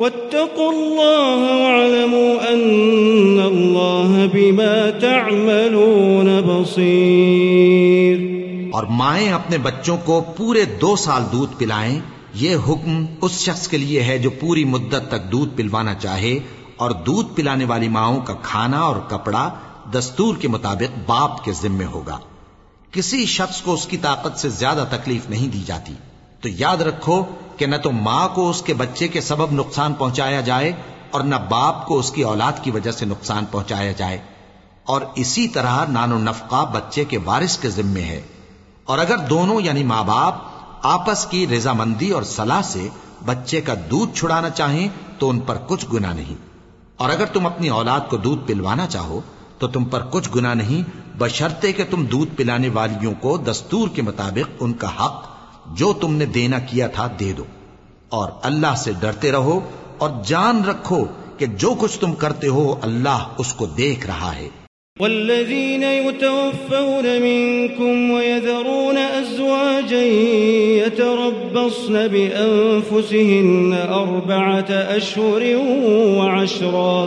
واتقوا الله واعلموا أن الله بما تعملون بصير. اور مائیں اپنے بچوں کو پورے دو سال دودھ پلائیں، یہ حکم اس شخص کے لیے ہے جو پوری مدت تک دودھ پلوانا چاہے اور دودھ پلانے والی ماؤں کا کھانا اور کپڑا دستور کے مطابق باپ کے ذمے ہوگا۔ کسی شخص کو اس کی طاقت سے زیادہ تکلیف نہیں دی جاتی۔ تو یاد رکھو کہ نہ تو ماں کو اس کے بچے کے سبب نقصان پہنچایا جائے اور نہ باپ کو اس کی اولاد کی وجہ سے نقصان پہنچایا جائے۔ اور اسی طرح نان و نفقہ بچے کے وارث کے ذمے ہے۔ اور اگر دونوں یعنی ماں باپ آپس کی رضامندی اور صلاح سے بچے کا دودھ چھڑانا چاہیں تو ان پر کچھ گنا نہیں۔ اور اگر تم اپنی اولاد کو دودھ پلوانا چاہو تو تم پر کچھ گنا نہیں، بشرطے کہ تم دودھ پلانے والیوں کو دستور کے مطابق ان کا حق جو تم نے دینا کیا تھا دے دو۔ اور اللہ سے ڈرتے رہو اور جان رکھو کہ جو کچھ تم کرتے ہو اللہ اس کو دیکھ رہا ہے۔ والذين يتوفون منكم ويذرون أزواجا يتربصن بأنفسهن أربعة أشهر وعشرا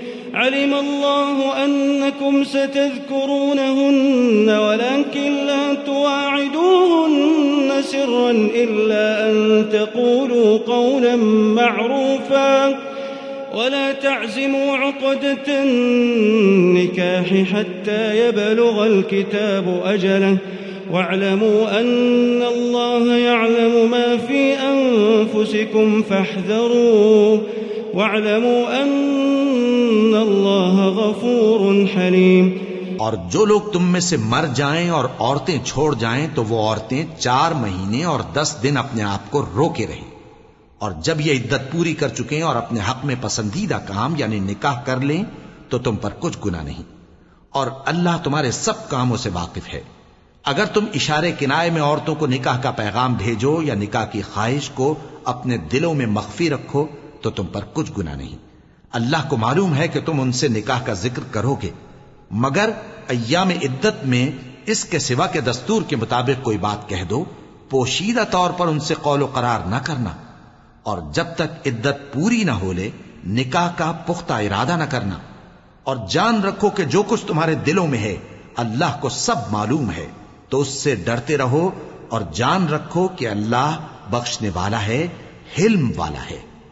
علم الله أنكم ستذكرونهن ولكن لا تواعدوهن سرا إلا أن تقولوا قولا معروفا ولا تعزموا عقدة النكاح حتى يبلغ الكتاب أجله واعلموا أن الله يعلم ما في أنفسكم فاحذروه واعلموا أن الله غفور حليم اور جو لوگ تم میں سے مر جائیں اور عورتیں چھوڑ جائیں تو وہ عورتیں چار مہینے اور دس دن اپنے آپ کو روکے رہیں۔ اور جب یہ عدت پوری کر چکے اور اپنے حق میں پسندیدہ کام یعنی نکاح کر لیں تو تم پر کچھ گنا نہیں۔ اور اللہ تمہارے سب کاموں سے واقف ہے۔ اگر تم اشارے کنائے میں عورتوں کو نکاح کا پیغام بھیجو یا نکاح کی خواہش کو اپنے دلوں میں مخفی رکھو تو تم پر کچھ گنا نہیں۔ اللہ کو معلوم ہے کہ تم ان سے نکاح کا ذکر کرو گے مگر ایام عدت میں اس کے سوا کے دستور کے مطابق کوئی بات کہہ دو، پوشیدہ طور پر ان سے قول و قرار نہ کرنا، اور جب تک عدت پوری نہ ہو لے، نکاح کا پختہ ارادہ نہ کرنا۔ اور جان رکھو کہ جو کچھ تمہارے دلوں میں ہے، اللہ کو سب معلوم ہے، تو اس سے ڈرتے رہو اور جان رکھو کہ اللہ بخشنے والا ہے، حلم والا ہے۔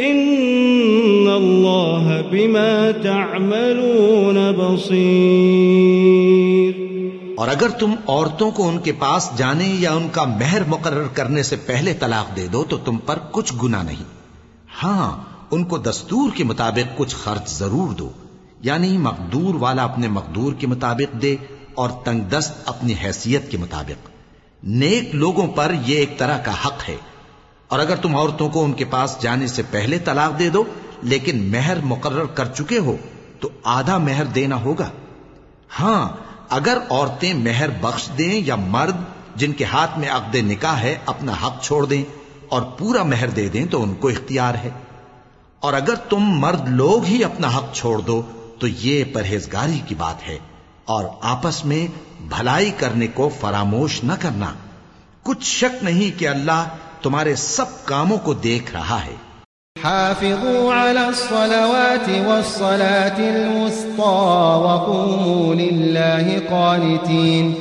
إن الله بما تعملون بصير اور اگر تم عورتوں کو ان کے پاس جانے یا ان کا مہر مقرر کرنے سے پہلے طلاق دے دو تو تم پر کچھ گنا نہیں۔ ہاں ان کو دستور کے مطابق کچھ خرچ ضرور دو یعنی مقدور والا اپنے مقدور کے مطابق دے اور تنگ دست اپنی حیثیت کے مطابق۔ نیک لوگوں پر یہ ایک طرح کا حق ہے۔ اور اگر تم عورتوں کو ان کے پاس جانے سے پہلے طلاق دے دو، لیکن مہر مقرر کر چکے ہو، تو آدھا مہر دینا ہوگا۔ ہاں اگر عورتیں مہر بخش دیں یا مرد جن کے ہاتھ میں عقد نکاح ہے، اپنا حق چھوڑ دیں اور پورا مہر دے دیں، تو ان کو اختیار ہے۔ اور اگر تم مرد لوگ ہی اپنا حق چھوڑ دو، تو یہ پرہیزگاری کی بات ہے۔ اور آپس میں بھلائی کرنے کو فراموش نہ کرنا۔ کچھ شک نہیں کہ اللہ تمہارے سب کاموں کو دیکھ رہا ہے۔ حافظوا على الصلوات والصلاة الوسطى وقوموا لله قانتين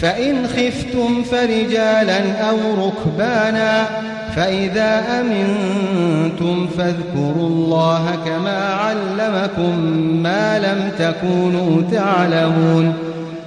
فإن خفتم فرجالا أو ركبانا۔ فإذا أمنتم فاذكروا الله كما علمكم ما لم تكونوا تعلمون۔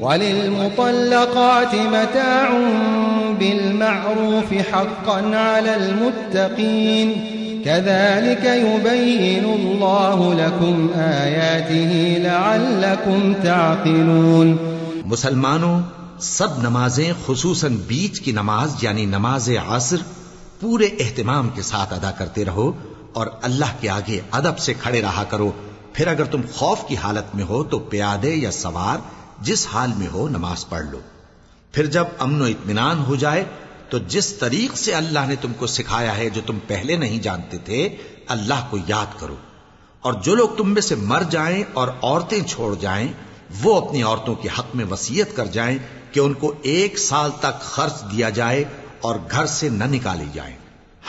وللمطلقات متاع بالمعروف حقا على المتقين. كذلك يبين الله لكم آياته لعلكم تعقلون. مسلمانوں، سب نمازیں خصوصاً بیچ کی نماز یعنی نماز عصر پورے اہتمام کے ساتھ ادا کرتے رہو اور اللہ کے آگے ادب سے کھڑے رہا کرو۔ پھر اگر تم خوف کی حالت میں ہو تو پیادے یا سوار جس حال میں ہو نماز پڑھ لو۔ پھر جب امن و اطمینان ہو جائے، تو جس طریق سے اللہ نے تم کو سکھایا ہے جو تم پہلے نہیں جانتے تھے، اللہ کو یاد کرو۔ اور جو لوگ تم میں سے مر جائیں اور عورتیں چھوڑ جائیں، وہ اپنی عورتوں کے حق میں وسیعت کر جائیں کہ ان کو ایک سال تک خرچ دیا جائے اور گھر سے نہ نکالی جائیں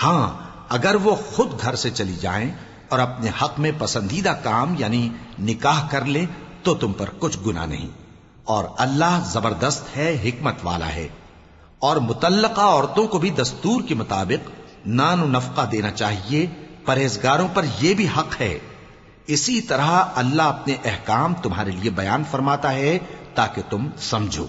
ہاں اگر وہ خود گھر سے چلی جائیں اور اپنے حق میں پسندیدہ کام یعنی نکاح کر لیں، تو تم پر کچھ گنا نہیں۔ اور اللہ زبردست ہے، حکمت والا ہے۔ اور متعلقہ عورتوں کو بھی دستور کے مطابق نان و نفقہ دینا چاہیے، پرہیزگاروں پر یہ بھی حق ہے۔ اسی طرح اللہ اپنے احکام تمہارے لیے بیان فرماتا ہے تاکہ تم سمجھو۔